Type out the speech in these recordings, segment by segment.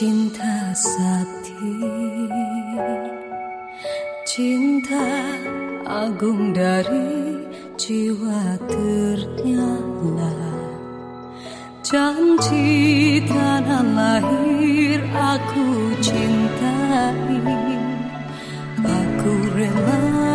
cinta sakti Cinta agung dari jiwa ternyata Janji tanah lahir aku cintai Aku rela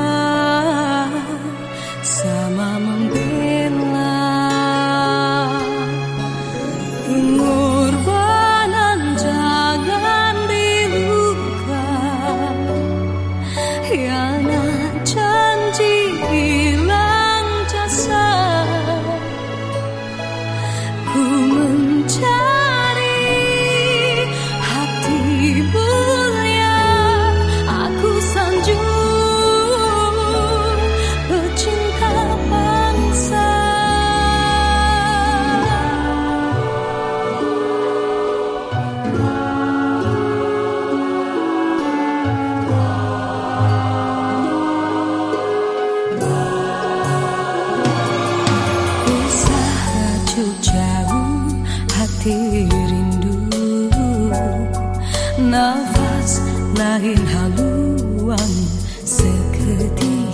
hati rindu. Nafas lain haluan seketika